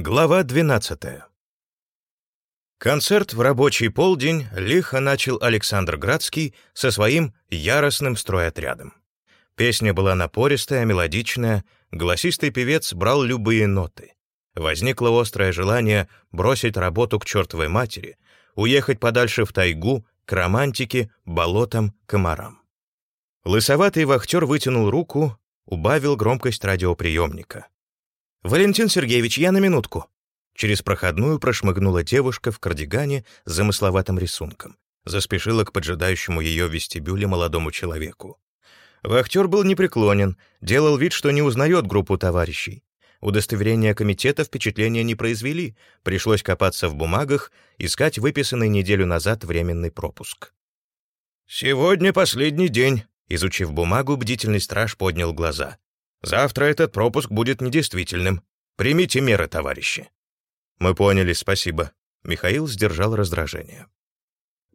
Глава 12. Концерт в рабочий полдень лихо начал Александр Градский со своим яростным стройотрядом. Песня была напористая, мелодичная, голосистый певец брал любые ноты. Возникло острое желание бросить работу к чертовой матери, уехать подальше в тайгу, к романтике, болотам, комарам. Лысоватый вахтер вытянул руку, убавил громкость радиоприемника. «Валентин Сергеевич, я на минутку». Через проходную прошмыгнула девушка в кардигане с замысловатым рисунком. Заспешила к поджидающему ее вестибюле молодому человеку. Вахтер был непреклонен, делал вид, что не узнает группу товарищей. Удостоверения комитета впечатления не произвели, пришлось копаться в бумагах, искать выписанный неделю назад временный пропуск. «Сегодня последний день», — изучив бумагу, бдительный страж поднял глаза. Завтра этот пропуск будет недействительным. Примите меры, товарищи». «Мы поняли, спасибо». Михаил сдержал раздражение.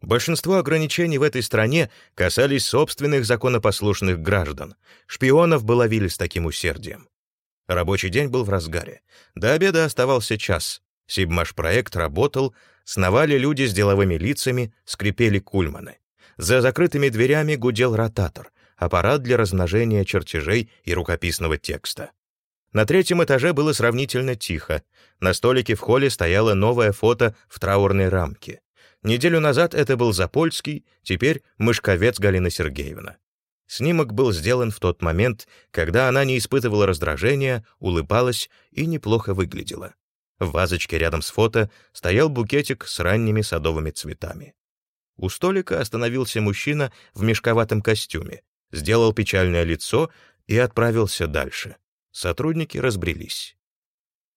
Большинство ограничений в этой стране касались собственных законопослушных граждан. Шпионов бы ловили с таким усердием. Рабочий день был в разгаре. До обеда оставался час. Сибмаш-проект работал, сновали люди с деловыми лицами, скрипели кульманы. За закрытыми дверями гудел ротатор аппарат для размножения чертежей и рукописного текста. На третьем этаже было сравнительно тихо. На столике в холле стояло новое фото в траурной рамке. Неделю назад это был Запольский, теперь Мышковец Галина Сергеевна. Снимок был сделан в тот момент, когда она не испытывала раздражения, улыбалась и неплохо выглядела. В вазочке рядом с фото стоял букетик с ранними садовыми цветами. У столика остановился мужчина в мешковатом костюме сделал печальное лицо и отправился дальше. Сотрудники разбрелись.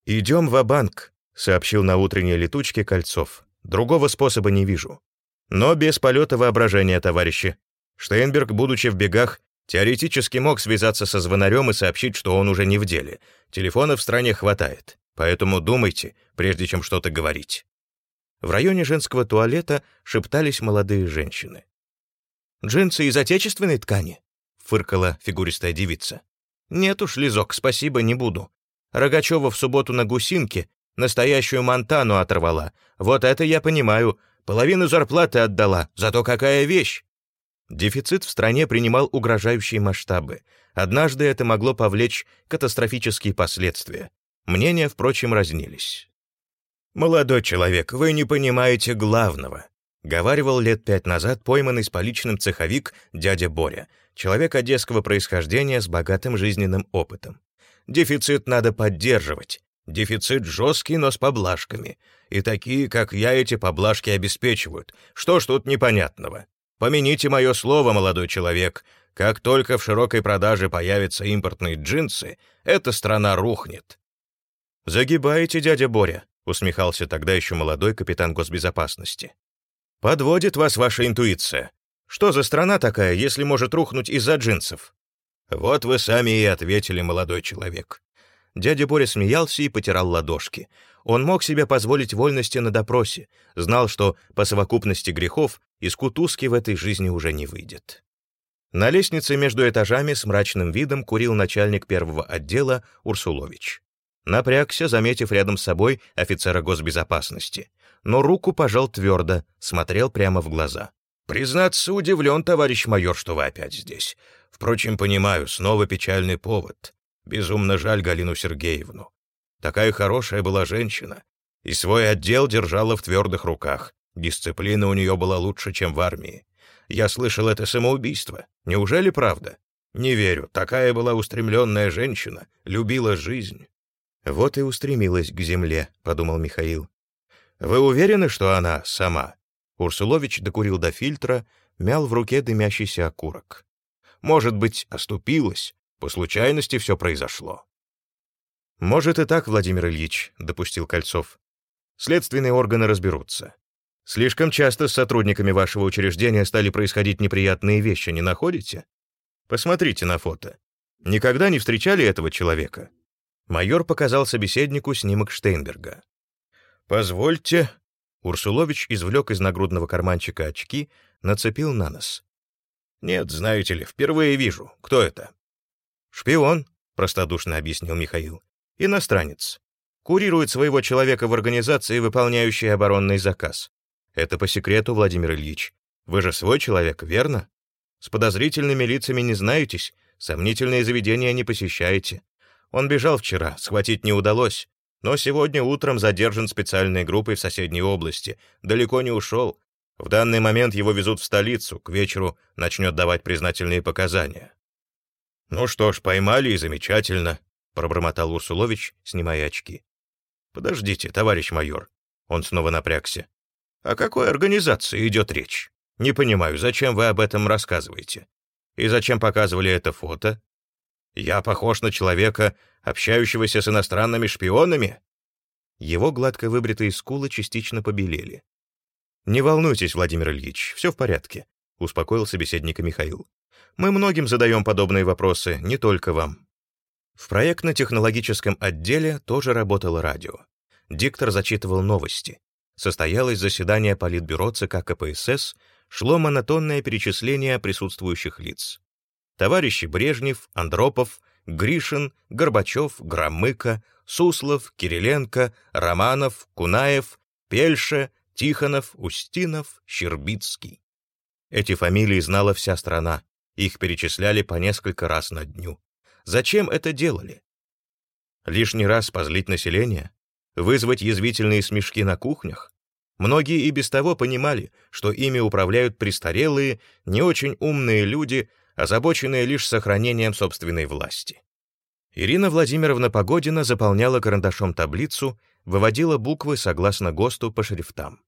«Идем в банк сообщил на утренней летучке Кольцов. «Другого способа не вижу. Но без полета воображения, товарищи. Штейнберг, будучи в бегах, теоретически мог связаться со звонарем и сообщить, что он уже не в деле. Телефона в стране хватает. Поэтому думайте, прежде чем что-то говорить». В районе женского туалета шептались молодые женщины. «Джинсы из отечественной ткани?» Фыркала фигуристая девица. «Нет уж, Лизок, спасибо, не буду. Рогачева в субботу на гусинке настоящую Монтану оторвала. Вот это я понимаю. Половину зарплаты отдала, зато какая вещь!» Дефицит в стране принимал угрожающие масштабы. Однажды это могло повлечь катастрофические последствия. Мнения, впрочем, разнились. «Молодой человек, вы не понимаете главного», — говаривал лет пять назад пойманный с поличным цеховик дядя Боря, человек одесского происхождения с богатым жизненным опытом. Дефицит надо поддерживать. Дефицит жесткий, но с поблажками. И такие, как я, эти поблажки обеспечивают. Что ж тут непонятного? Помяните мое слово, молодой человек. Как только в широкой продаже появятся импортные джинсы, эта страна рухнет. «Загибаете, дядя Боря», — усмехался тогда еще молодой капитан госбезопасности. «Подводит вас ваша интуиция. Что за страна такая, если может рухнуть из-за джинсов? Вот вы сами и ответили, молодой человек. Дядя Боря смеялся и потирал ладошки. Он мог себе позволить вольности на допросе, знал, что по совокупности грехов из кутузки в этой жизни уже не выйдет. На лестнице между этажами с мрачным видом курил начальник первого отдела Урсулович. Напрягся, заметив рядом с собой офицера госбезопасности, но руку пожал твердо, смотрел прямо в глаза. Признаться, удивлен, товарищ майор, что вы опять здесь. Впрочем, понимаю, снова печальный повод. Безумно жаль Галину Сергеевну. Такая хорошая была женщина. И свой отдел держала в твердых руках. Дисциплина у нее была лучше, чем в армии. Я слышал, это самоубийство. Неужели правда? Не верю. Такая была устремленная женщина, любила жизнь. Вот и устремилась к земле, подумал Михаил. Вы уверены, что она сама? Урсулович докурил до фильтра, мял в руке дымящийся окурок. Может быть, оступилась, по случайности все произошло. «Может и так, Владимир Ильич», — допустил Кольцов. «Следственные органы разберутся. Слишком часто с сотрудниками вашего учреждения стали происходить неприятные вещи, не находите? Посмотрите на фото. Никогда не встречали этого человека?» Майор показал собеседнику снимок Штейнберга. «Позвольте», Урсулович извлек из нагрудного карманчика очки, нацепил на нос. «Нет, знаете ли, впервые вижу. Кто это?» «Шпион», — простодушно объяснил Михаил. «Иностранец. Курирует своего человека в организации, выполняющей оборонный заказ. Это по секрету, Владимир Ильич. Вы же свой человек, верно? С подозрительными лицами не знаетесь, сомнительные заведения не посещаете. Он бежал вчера, схватить не удалось, но сегодня утром задержан специальной группой в соседней области, далеко не ушел. В данный момент его везут в столицу, к вечеру начнет давать признательные показания. «Ну что ж, поймали и замечательно», — пробормотал Урсулович, снимая очки. «Подождите, товарищ майор». Он снова напрягся. «О какой организации идет речь? Не понимаю, зачем вы об этом рассказываете? И зачем показывали это фото? Я похож на человека, общающегося с иностранными шпионами?» Его гладко выбритые скулы частично побелели. «Не волнуйтесь, Владимир Ильич, все в порядке», — успокоил собеседника Михаил. «Мы многим задаем подобные вопросы, не только вам». В проектно-технологическом отделе тоже работало радио. Диктор зачитывал новости. Состоялось заседание Политбюро ЦК КПСС, шло монотонное перечисление присутствующих лиц. Товарищи Брежнев, Андропов, Гришин, Горбачев, Громыко, Суслов, Кириленко, Романов, Кунаев, Пельше, Тихонов, Устинов, Щербицкий. Эти фамилии знала вся страна, их перечисляли по несколько раз на дню. Зачем это делали? Лишний раз позлить население? Вызвать язвительные смешки на кухнях? Многие и без того понимали, что ими управляют престарелые, не очень умные люди, озабоченные лишь сохранением собственной власти. Ирина Владимировна Погодина заполняла карандашом таблицу, выводила буквы согласно ГОСТу по шрифтам.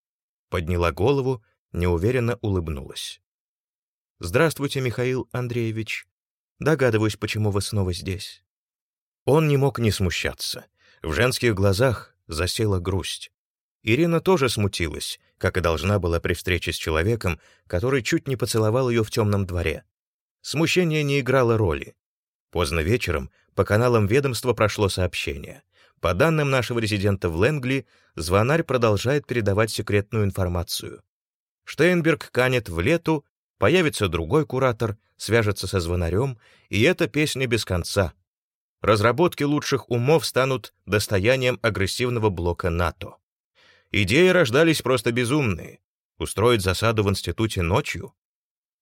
Подняла голову, неуверенно улыбнулась. «Здравствуйте, Михаил Андреевич. Догадываюсь, почему вы снова здесь». Он не мог не смущаться. В женских глазах засела грусть. Ирина тоже смутилась, как и должна была при встрече с человеком, который чуть не поцеловал ее в темном дворе. Смущение не играло роли. Поздно вечером по каналам ведомства прошло сообщение. По данным нашего резидента в Лэнгли, звонарь продолжает передавать секретную информацию. Штейнберг канет в лету, появится другой куратор, свяжется со звонарем, и эта песня без конца. Разработки лучших умов станут достоянием агрессивного блока НАТО. Идеи рождались просто безумные. Устроить засаду в институте ночью?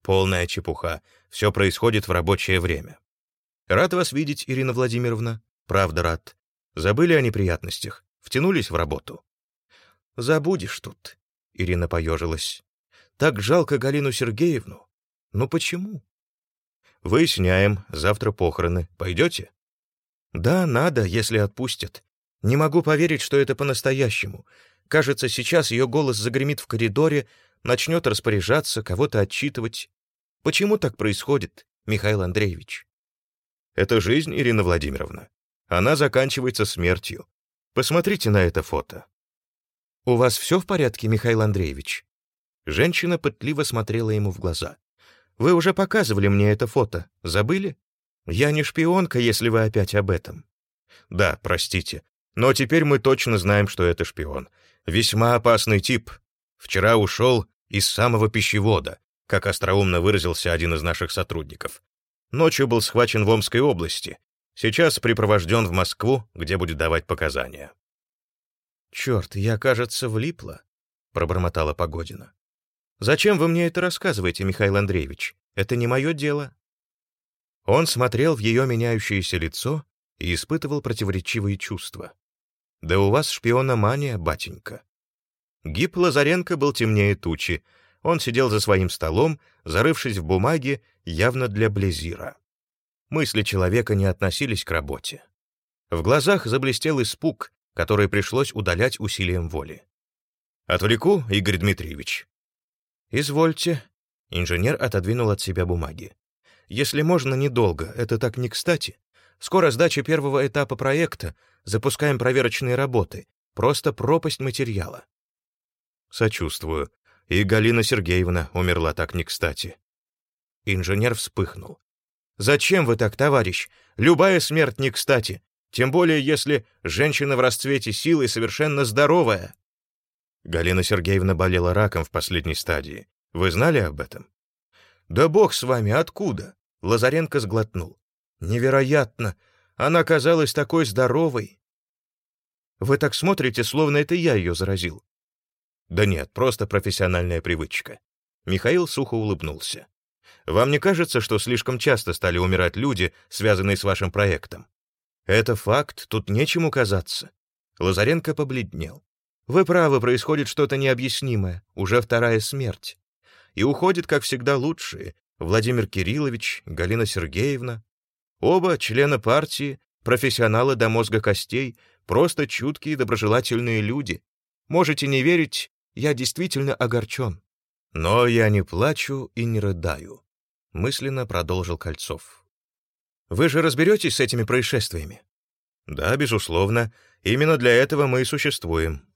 Полная чепуха. Все происходит в рабочее время. Рад вас видеть, Ирина Владимировна. Правда рад. Забыли о неприятностях. Втянулись в работу. Забудешь тут. Ирина поежилась. Так жалко Галину Сергеевну. Ну почему? Выясняем. Завтра похороны. Пойдете? Да, надо, если отпустят. Не могу поверить, что это по-настоящему. Кажется, сейчас ее голос загремит в коридоре, начнет распоряжаться, кого-то отчитывать. Почему так происходит, Михаил Андреевич? Это жизнь, Ирина Владимировна. Она заканчивается смертью. Посмотрите на это фото. У вас все в порядке, Михаил Андреевич? Женщина пытливо смотрела ему в глаза. Вы уже показывали мне это фото. Забыли? Я не шпионка, если вы опять об этом. Да, простите. Но теперь мы точно знаем, что это шпион. Весьма опасный тип. Вчера ушел из самого пищевода, как остроумно выразился один из наших сотрудников. Ночью был схвачен в Омской области. Сейчас припровожден в Москву, где будет давать показания. «Черт, я, кажется, влипла», — пробормотала Погодина. «Зачем вы мне это рассказываете, Михаил Андреевич? Это не мое дело». Он смотрел в ее меняющееся лицо и испытывал противоречивые чувства. Да у вас шпиономания, батенька. Гип Лазаренко был темнее тучи. Он сидел за своим столом, зарывшись в бумаге, явно для Близира. Мысли человека не относились к работе. В глазах заблестел испуг, который пришлось удалять усилием воли. «Отвлеку, Игорь Дмитриевич?» «Извольте». Инженер отодвинул от себя бумаги. «Если можно, недолго, это так не кстати. Скоро сдача первого этапа проекта, запускаем проверочные работы. Просто пропасть материала. Сочувствую. И Галина Сергеевна умерла так не кстати. Инженер вспыхнул. «Зачем вы так, товарищ? Любая смерть не кстати. Тем более, если женщина в расцвете сил и совершенно здоровая». Галина Сергеевна болела раком в последней стадии. Вы знали об этом? «Да бог с вами, откуда?» Лазаренко сглотнул. Невероятно! Она казалась такой здоровой. Вы так смотрите, словно это я ее заразил». «Да нет, просто профессиональная привычка». Михаил сухо улыбнулся. «Вам не кажется, что слишком часто стали умирать люди, связанные с вашим проектом? Это факт, тут нечему казаться». Лазаренко побледнел. «Вы правы, происходит что-то необъяснимое, уже вторая смерть. И уходят, как всегда, лучшие. Владимир Кириллович, Галина Сергеевна. Оба члена партии, профессионалы до мозга костей, просто чуткие доброжелательные люди. Можете не верить, я действительно огорчен. Но я не плачу и не рыдаю, мысленно продолжил Кольцов. Вы же разберетесь с этими происшествиями? Да, безусловно, именно для этого мы и существуем.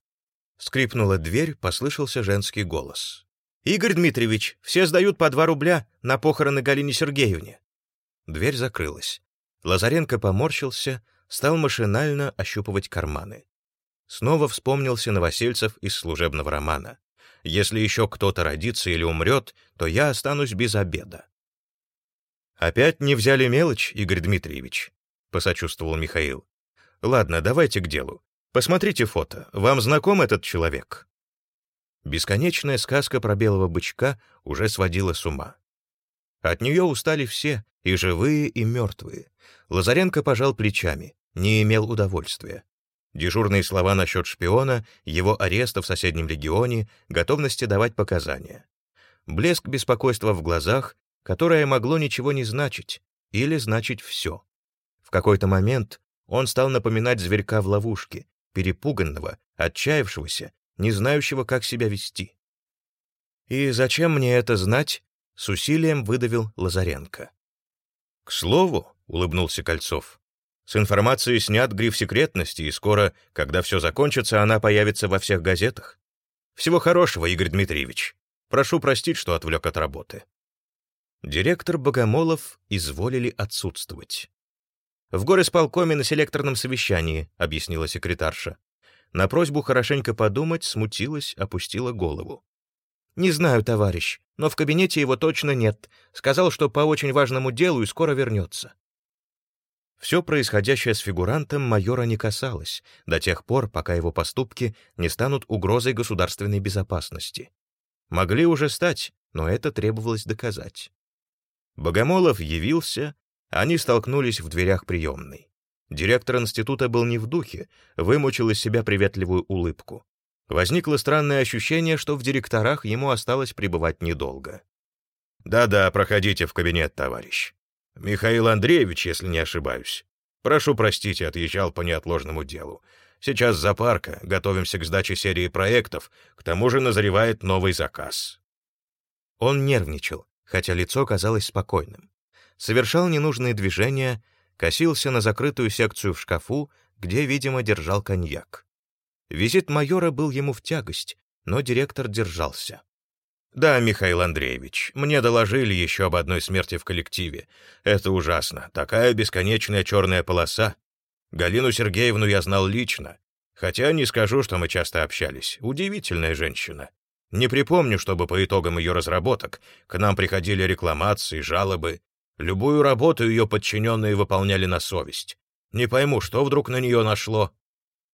Скрипнула дверь, послышался женский голос. «Игорь Дмитриевич, все сдают по два рубля на похороны Галине Сергеевне». Дверь закрылась. Лазаренко поморщился, стал машинально ощупывать карманы. Снова вспомнился Новосельцев из служебного романа. «Если еще кто-то родится или умрет, то я останусь без обеда». «Опять не взяли мелочь, Игорь Дмитриевич?» — посочувствовал Михаил. «Ладно, давайте к делу. Посмотрите фото. Вам знаком этот человек?» Бесконечная сказка про белого бычка уже сводила с ума. От нее устали все, и живые, и мертвые. Лазаренко пожал плечами, не имел удовольствия. Дежурные слова насчет шпиона, его ареста в соседнем регионе, готовности давать показания. Блеск беспокойства в глазах, которое могло ничего не значить, или значить все. В какой-то момент он стал напоминать зверька в ловушке, перепуганного, отчаявшегося, не знающего, как себя вести. «И зачем мне это знать?» — с усилием выдавил Лазаренко. «К слову», — улыбнулся Кольцов, с информацией снят гриф секретности, и скоро, когда все закончится, она появится во всех газетах. Всего хорошего, Игорь Дмитриевич. Прошу простить, что отвлек от работы. Директор Богомолов изволили отсутствовать. «В горисполкоме на селекторном совещании», — объяснила секретарша. На просьбу хорошенько подумать смутилась, опустила голову. «Не знаю, товарищ, но в кабинете его точно нет. Сказал, что по очень важному делу и скоро вернется. Все происходящее с фигурантом майора не касалось, до тех пор, пока его поступки не станут угрозой государственной безопасности. Могли уже стать, но это требовалось доказать. Богомолов явился, они столкнулись в дверях приемной. Директор института был не в духе, вымучил из себя приветливую улыбку. Возникло странное ощущение, что в директорах ему осталось пребывать недолго. «Да-да, проходите в кабинет, товарищ», Михаил Андреевич, если не ошибаюсь. Прошу простить, отъезжал по неотложному делу. Сейчас запарка, готовимся к сдаче серии проектов, к тому же назревает новый заказ. Он нервничал, хотя лицо казалось спокойным. Совершал ненужные движения, косился на закрытую секцию в шкафу, где, видимо, держал коньяк. Визит майора был ему в тягость, но директор держался. «Да, Михаил Андреевич, мне доложили еще об одной смерти в коллективе. Это ужасно. Такая бесконечная черная полоса. Галину Сергеевну я знал лично. Хотя не скажу, что мы часто общались. Удивительная женщина. Не припомню, чтобы по итогам ее разработок к нам приходили рекламации, жалобы. Любую работу ее подчиненные выполняли на совесть. Не пойму, что вдруг на нее нашло».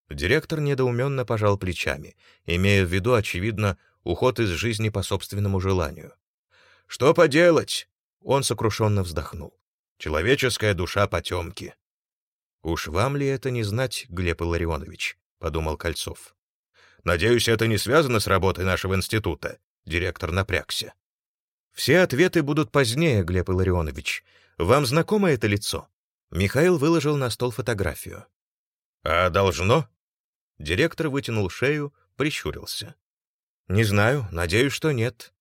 Директор недоуменно пожал плечами, имея в виду, очевидно, уход из жизни по собственному желанию. «Что поделать?» — он сокрушенно вздохнул. «Человеческая душа потемки». «Уж вам ли это не знать, Глеб Илларионович?» — подумал Кольцов. «Надеюсь, это не связано с работой нашего института?» — директор напрягся. «Все ответы будут позднее, Глеб Илларионович. Вам знакомо это лицо?» Михаил выложил на стол фотографию. «А должно?» Директор вытянул шею, прищурился. «Не знаю, надеюсь, что нет».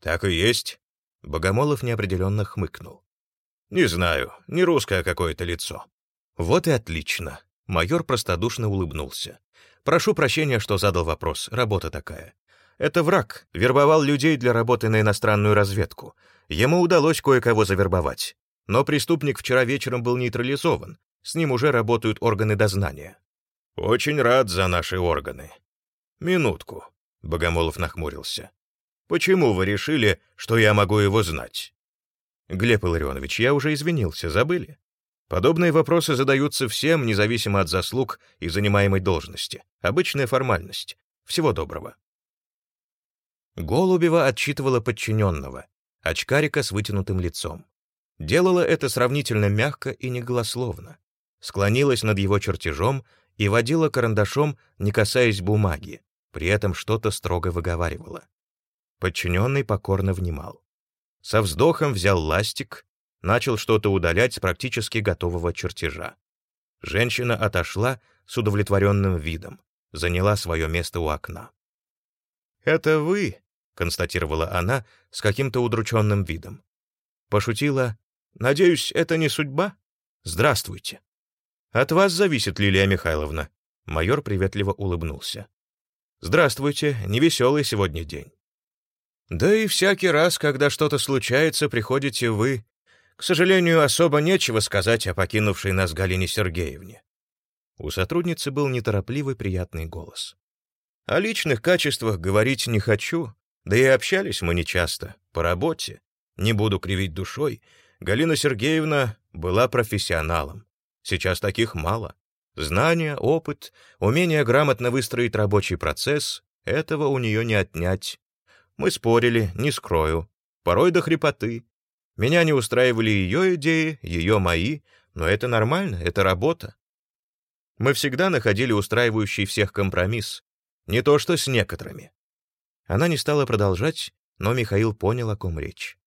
«Так и есть». Богомолов неопределенно хмыкнул. «Не знаю, не русское какое-то лицо». «Вот и отлично». Майор простодушно улыбнулся. «Прошу прощения, что задал вопрос, работа такая. Это враг, вербовал людей для работы на иностранную разведку. Ему удалось кое-кого завербовать. Но преступник вчера вечером был нейтрализован, с ним уже работают органы дознания». «Очень рад за наши органы». «Минутку. Богомолов нахмурился. «Почему вы решили, что я могу его знать?» «Глеб Илларионович, я уже извинился, забыли?» Подобные вопросы задаются всем, независимо от заслуг и занимаемой должности. Обычная формальность. Всего доброго. Голубева отчитывала подчиненного, очкарика с вытянутым лицом. Делала это сравнительно мягко и неголословно. Склонилась над его чертежом и водила карандашом, не касаясь бумаги, при этом что-то строго выговаривала. Подчиненный покорно внимал. Со вздохом взял ластик, начал что-то удалять с практически готового чертежа. Женщина отошла с удовлетворенным видом, заняла свое место у окна. «Это вы», — констатировала она с каким-то удрученным видом. Пошутила, «Надеюсь, это не судьба? Здравствуйте». «От вас зависит, Лилия Михайловна», — майор приветливо улыбнулся. «Здравствуйте, невеселый сегодня день». «Да и всякий раз, когда что-то случается, приходите вы, к сожалению, особо нечего сказать о покинувшей нас Галине Сергеевне. У сотрудницы был неторопливый приятный голос. О личных качествах говорить не хочу, да и общались мы нечасто, по работе. Не буду кривить душой. Галина Сергеевна была профессионалом. Сейчас таких мало. Знания, опыт, умение грамотно выстроить рабочий процесс — этого у нее не отнять. Мы спорили, не скрою. Порой до хрипоты. Меня не устраивали ее идеи, ее мои, но это нормально, это работа. Мы всегда находили устраивающий всех компромисс, не то что с некоторыми. Она не стала продолжать, но Михаил понял, о ком речь.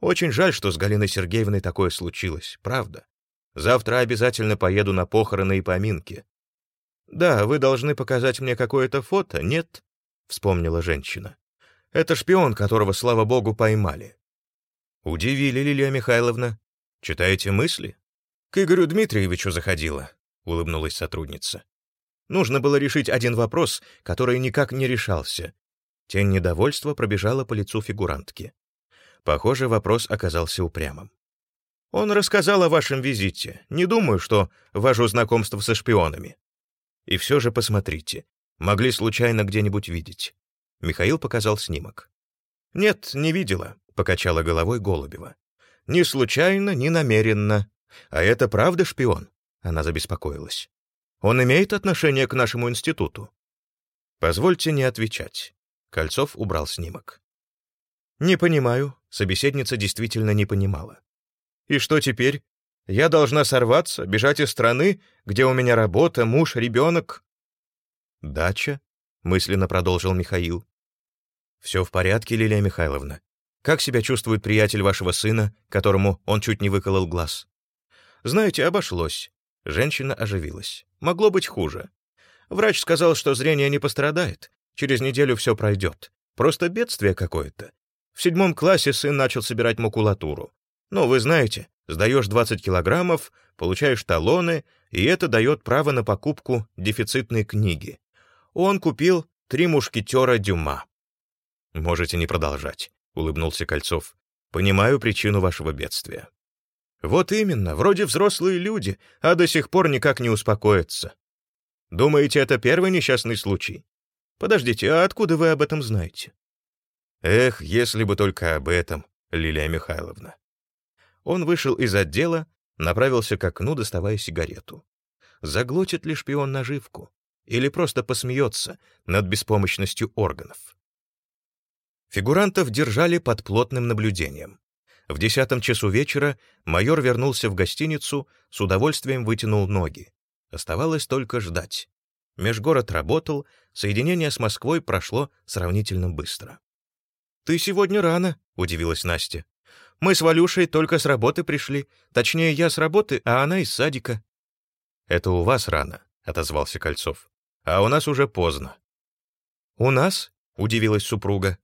Очень жаль, что с Галиной Сергеевной такое случилось, правда. Завтра обязательно поеду на похороны и поминки. Да, вы должны показать мне какое-то фото, нет? Вспомнила женщина. Это шпион, которого, слава богу, поймали. «Удивили, Лилия Михайловна. Читаете мысли?» «К Игорю Дмитриевичу заходила», — улыбнулась сотрудница. «Нужно было решить один вопрос, который никак не решался». Тень недовольства пробежала по лицу фигурантки. Похоже, вопрос оказался упрямым. «Он рассказал о вашем визите. Не думаю, что ваше знакомство со шпионами. И все же посмотрите. Могли случайно где-нибудь видеть». Михаил показал снимок. «Нет, не видела покачала головой Голубева. «Ни случайно, ни намеренно. А это правда шпион?» Она забеспокоилась. «Он имеет отношение к нашему институту?» «Позвольте не отвечать». Кольцов убрал снимок. «Не понимаю», — собеседница действительно не понимала. «И что теперь? Я должна сорваться, бежать из страны, где у меня работа, муж, ребенок?» «Дача?» — мысленно продолжил Михаил. «Все в порядке, Лилия Михайловна. Как себя чувствует приятель вашего сына, которому он чуть не выколол глаз? Знаете, обошлось. Женщина оживилась. Могло быть хуже. Врач сказал, что зрение не пострадает. Через неделю все пройдет. Просто бедствие какое-то. В седьмом классе сын начал собирать макулатуру. Ну, вы знаете, сдаешь 20 килограммов, получаешь талоны, и это дает право на покупку дефицитной книги. Он купил «Три мушкетера Дюма». Можете не продолжать. — улыбнулся Кольцов. «Понимаю причину вашего бедствия». «Вот именно, вроде взрослые люди, а до сих пор никак не успокоятся. Думаете, это первый несчастный случай? Подождите, а откуда вы об этом знаете?» «Эх, если бы только об этом, Лилия Михайловна». Он вышел из отдела, направился к окну, доставая сигарету. Заглотит ли шпион наживку? Или просто посмеется над беспомощностью органов? Фигурантов держали под плотным наблюдением. В десятом часу вечера майор вернулся в гостиницу, с удовольствием вытянул ноги. Оставалось только ждать. Межгород работал, соединение с Москвой прошло сравнительно быстро. «Ты сегодня рано», — удивилась Настя. «Мы с Валюшей только с работы пришли. Точнее, я с работы, а она из садика». «Это у вас рано», — отозвался Кольцов. «А у нас уже поздно». «У нас?» — удивилась супруга.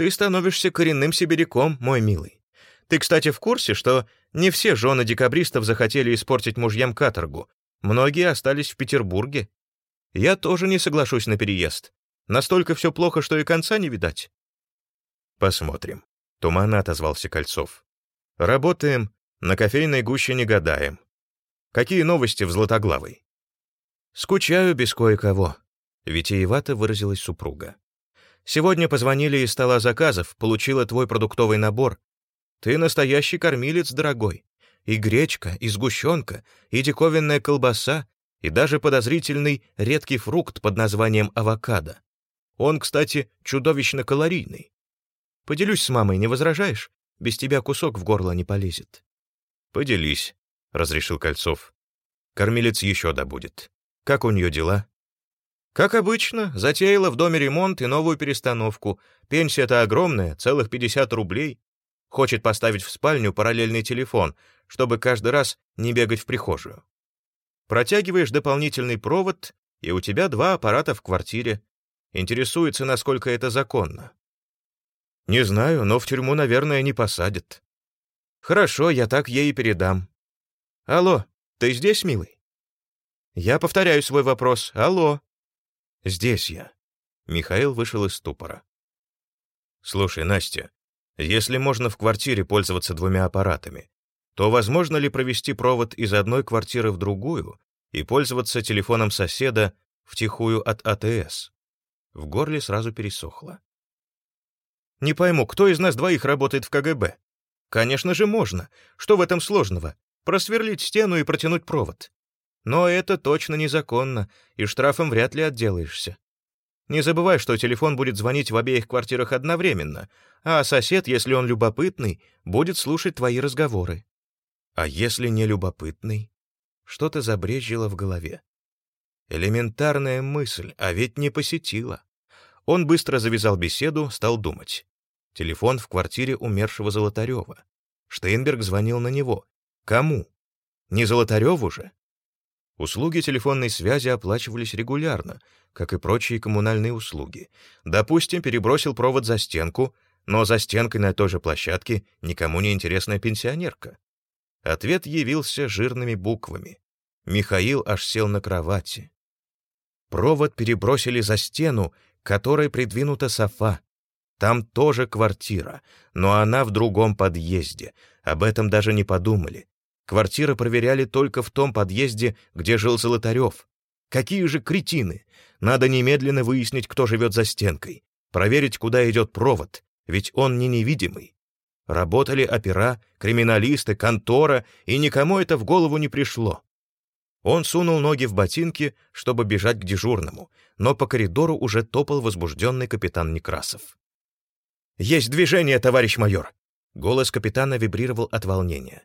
Ты становишься коренным сибиряком, мой милый. Ты, кстати, в курсе, что не все жены декабристов захотели испортить мужьям каторгу. Многие остались в Петербурге. Я тоже не соглашусь на переезд. Настолько все плохо, что и конца не видать. Посмотрим. Туманно отозвался Кольцов. Работаем, на кофейной гуще не гадаем. Какие новости в Златоглавой? Скучаю без кое-кого. Витиевато выразилась супруга. Сегодня позвонили из стола заказов, получила твой продуктовый набор. Ты настоящий кормилец, дорогой. и гречка, и сгущенка, и диковинная колбаса, и даже подозрительный редкий фрукт под названием авокадо. Он, кстати, чудовищно калорийный. Поделюсь с мамой, не возражаешь? Без тебя кусок в горло не полезет. Поделись, — разрешил Кольцов. Кормилец еще добудет. Как у нее дела? Как обычно, затеяла в доме ремонт и новую перестановку. Пенсия-то огромная, целых 50 рублей. Хочет поставить в спальню параллельный телефон, чтобы каждый раз не бегать в прихожую. Протягиваешь дополнительный провод, и у тебя два аппарата в квартире. Интересуется, насколько это законно. Не знаю, но в тюрьму, наверное, не посадят. Хорошо, я так ей и передам. Алло, ты здесь, милый? Я повторяю свой вопрос. Алло. Здесь я. Михаил вышел из ступора. Слушай, Настя, если можно в квартире пользоваться двумя аппаратами, то возможно ли провести провод из одной квартиры в другую и пользоваться телефоном соседа втихую от АТС? В горле сразу пересохло. Не пойму, кто из нас двоих работает в КГБ? Конечно же, можно. Что в этом сложного? Просверлить стену и протянуть провод. Но это точно незаконно, и штрафом вряд ли отделаешься. Не забывай, что телефон будет звонить в обеих квартирах одновременно, а сосед, если он любопытный, будет слушать твои разговоры. А если не любопытный? Что-то забрежило в голове. Элементарная мысль, а ведь не посетила. Он быстро завязал беседу, стал думать. Телефон в квартире умершего Золотарева. Штейнберг звонил на него. Кому? Не Золотареву же? Услуги телефонной связи оплачивались регулярно, как и прочие коммунальные услуги. Допустим, перебросил провод за стенку, но за стенкой на той же площадке никому не интересная пенсионерка. Ответ явился жирными буквами. Михаил аж сел на кровати. Провод перебросили за стену, которой придвинута софа. Там тоже квартира, но она в другом подъезде. Об этом даже не подумали. Квартиры проверяли только в том подъезде, где жил Золотарев. Какие же кретины! Надо немедленно выяснить, кто живет за стенкой. Проверить, куда идет провод, ведь он не невидимый. Работали опера, криминалисты, контора, и никому это в голову не пришло. Он сунул ноги в ботинки, чтобы бежать к дежурному, но по коридору уже топал возбужденный капитан Некрасов. «Есть движение, товарищ майор!» Голос капитана вибрировал от волнения.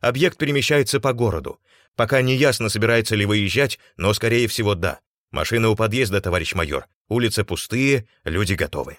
«Объект перемещается по городу. Пока не ясно, собирается ли выезжать, но, скорее всего, да. Машина у подъезда, товарищ майор. Улицы пустые, люди готовы».